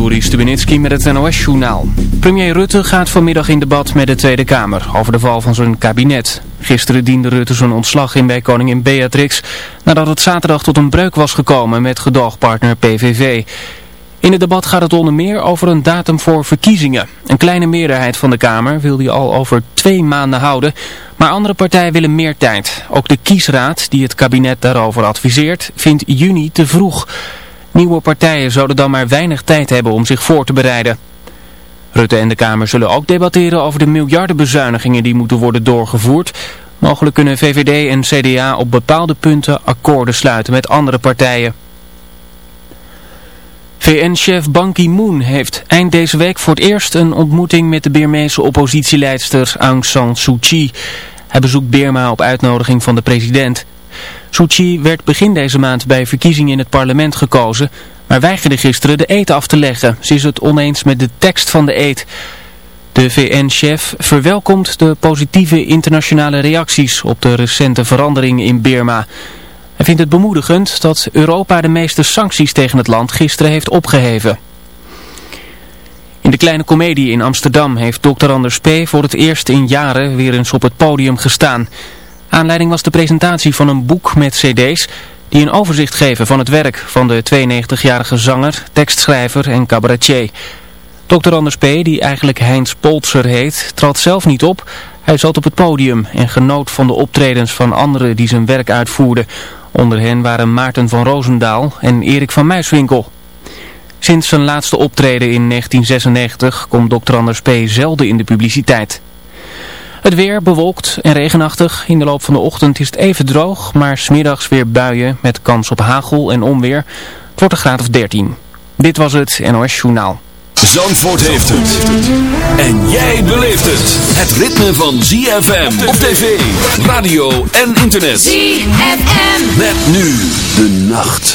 Juri Stubenitski met het NOS-journaal. Premier Rutte gaat vanmiddag in debat met de Tweede Kamer over de val van zijn kabinet. Gisteren diende Rutte zijn ontslag in bij koningin Beatrix... nadat het zaterdag tot een breuk was gekomen met gedoogpartner PVV. In het debat gaat het onder meer over een datum voor verkiezingen. Een kleine meerderheid van de Kamer wil die al over twee maanden houden... maar andere partijen willen meer tijd. Ook de kiesraad, die het kabinet daarover adviseert, vindt juni te vroeg... Nieuwe partijen zouden dan maar weinig tijd hebben om zich voor te bereiden. Rutte en de Kamer zullen ook debatteren over de miljardenbezuinigingen die moeten worden doorgevoerd. Mogelijk kunnen VVD en CDA op bepaalde punten akkoorden sluiten met andere partijen. VN-chef Ban Ki-moon heeft eind deze week voor het eerst een ontmoeting met de Birmeese oppositieleidster Aung San Suu Kyi. Hij bezoekt Birma op uitnodiging van de president. Suu Kyi werd begin deze maand bij verkiezingen in het parlement gekozen, maar weigerde gisteren de eet af te leggen. Ze is het oneens met de tekst van de eet. De VN-chef verwelkomt de positieve internationale reacties op de recente veranderingen in Birma. Hij vindt het bemoedigend dat Europa de meeste sancties tegen het land gisteren heeft opgeheven. In de kleine komedie in Amsterdam heeft Dr. Anders P. voor het eerst in jaren weer eens op het podium gestaan. Aanleiding was de presentatie van een boek met cd's die een overzicht geven van het werk van de 92-jarige zanger, tekstschrijver en cabaretier. Dr. Anders P., die eigenlijk Heinz Poltzer heet, trad zelf niet op. Hij zat op het podium en genoot van de optredens van anderen die zijn werk uitvoerden. Onder hen waren Maarten van Roosendaal en Erik van Muiswinkel. Sinds zijn laatste optreden in 1996 komt Dr. Anders P. zelden in de publiciteit. Het weer bewolkt en regenachtig. In de loop van de ochtend is het even droog, maar smiddags weer buien met kans op hagel en onweer. Het wordt een graad of 13. Dit was het NOS Journaal. Zandvoort heeft het. En jij beleeft het. Het ritme van ZFM op tv, radio en internet. ZFM. Met nu de nacht.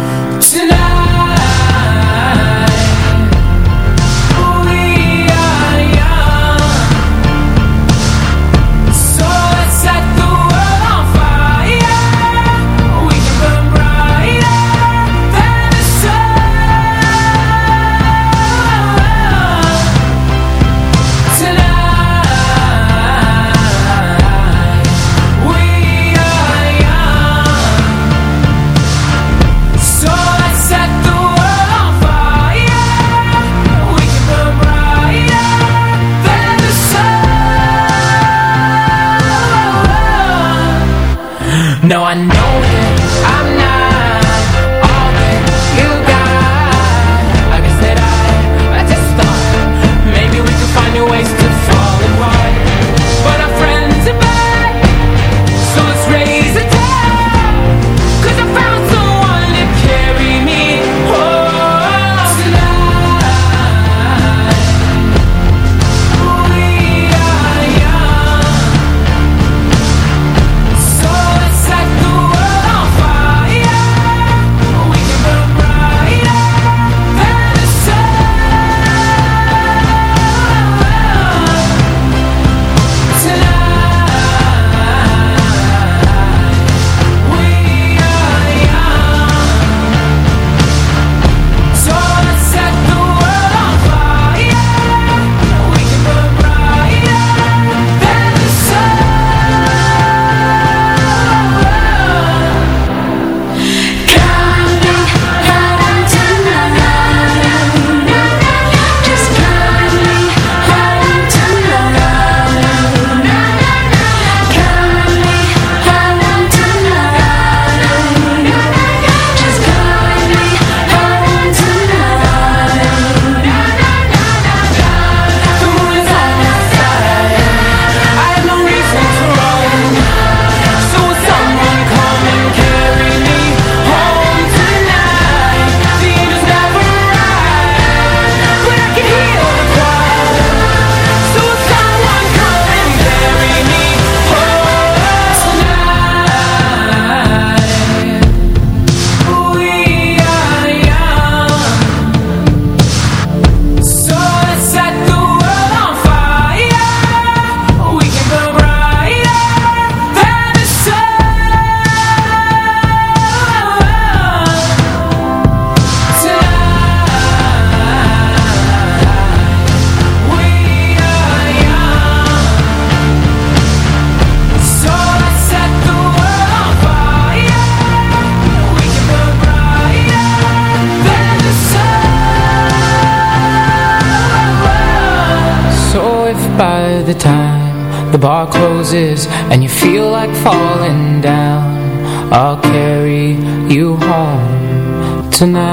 tonight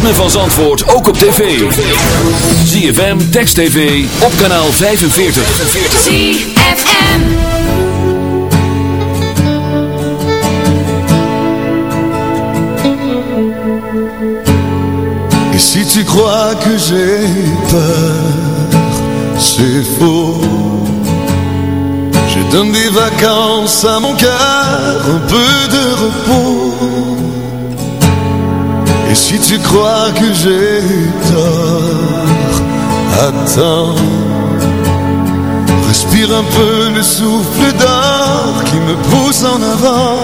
ritme van Zandvoort ook op tv. ZFM, Text TV, op kanaal 45. ZFM. Et si tu crois que j'ai peur, c'est faux. Je donne des vacances à mon cœur, un peu de repos. Et si tu crois que j'ai tort, attends. Respire un peu le souffle d'or qui me pousse en avant.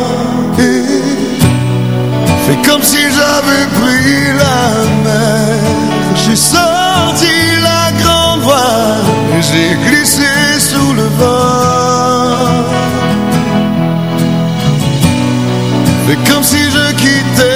Et Fais comme si j'avais pris la mer J'ai sorti la grande voile Et j'ai glissé sous le vent Fais comme si je quittais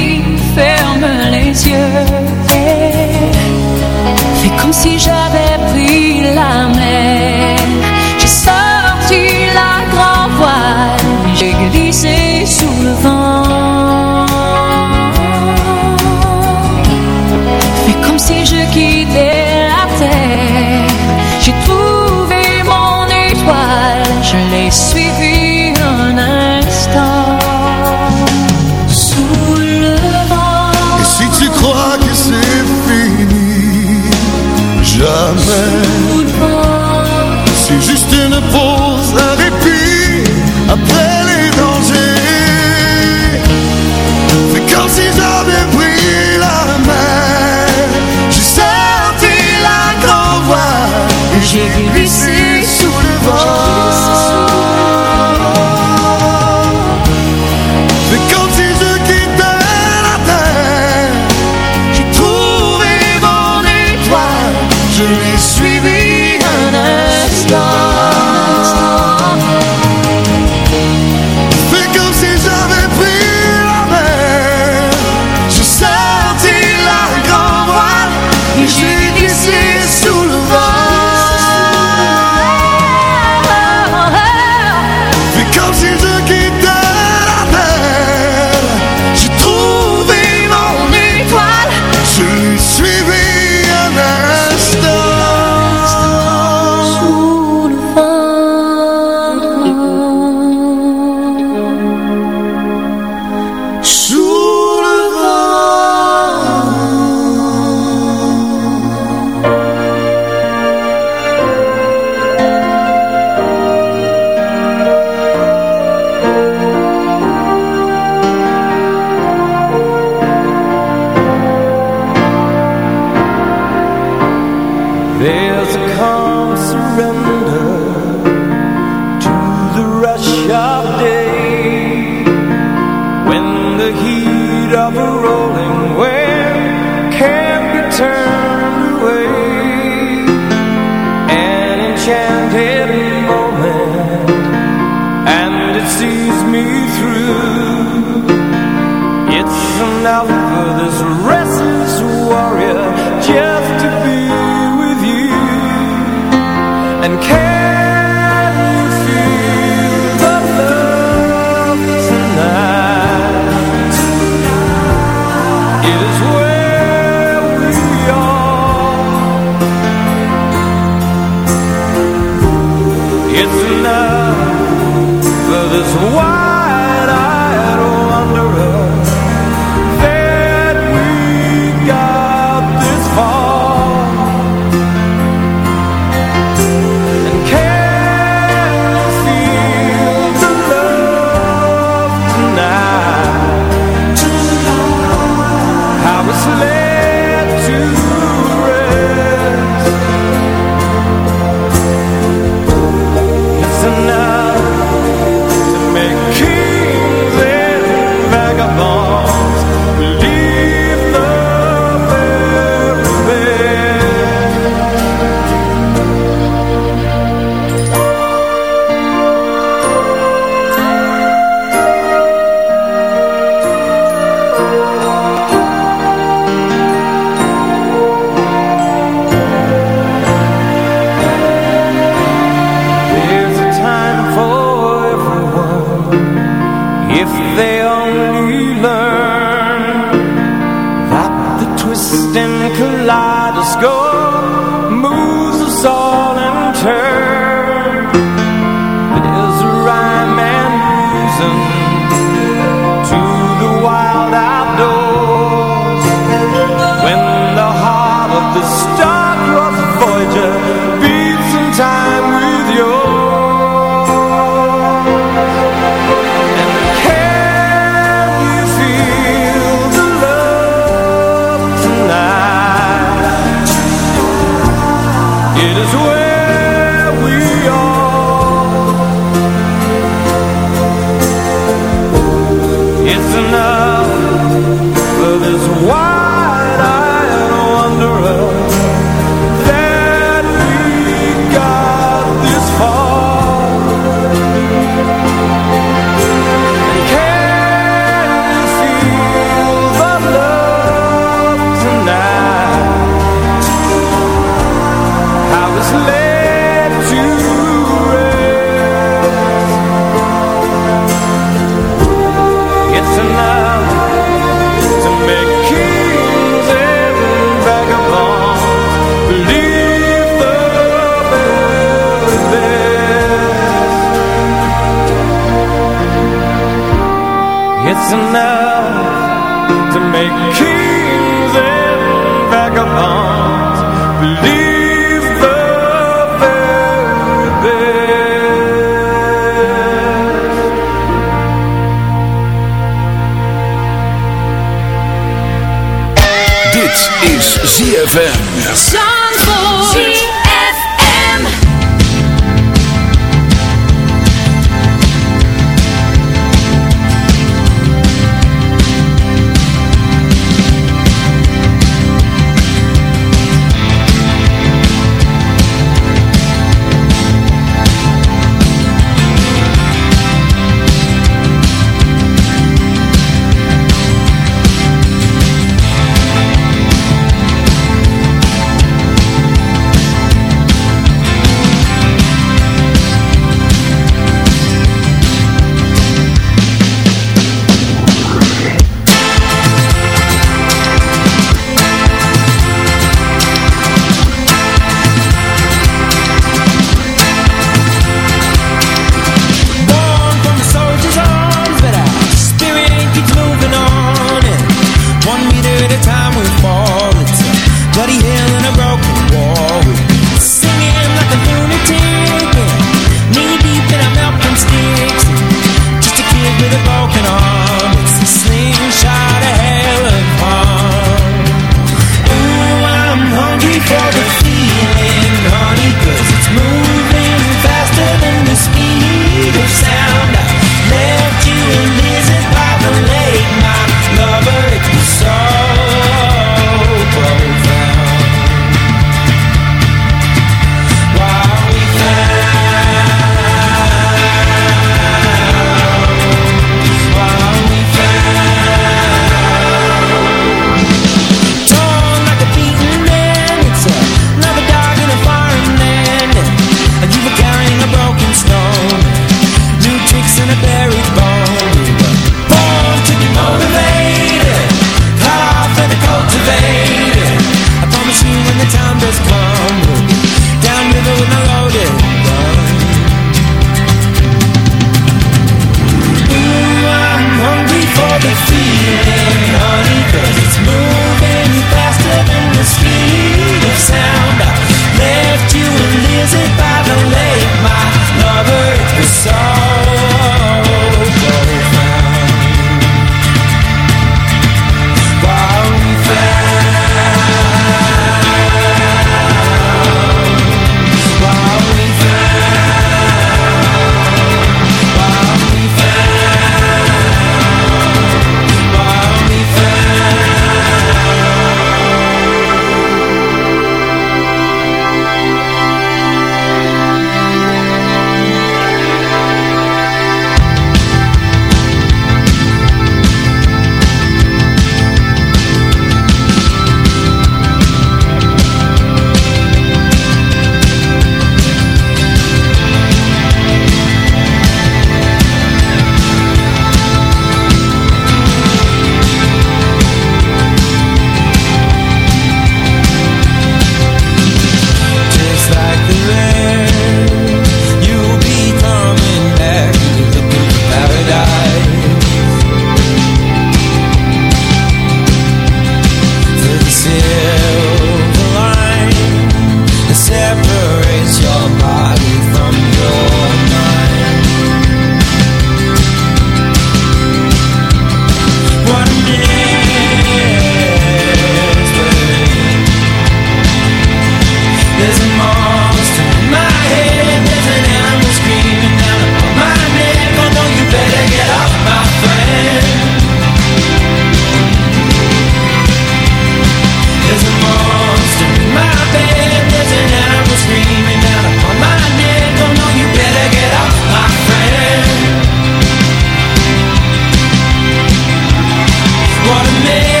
ferme les yeux. et Fais comme si j'avais pris la mer. J'ai sorti la grande voile, j'ai glissé sous le vent. Vent. C'est juste une pause,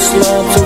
slaat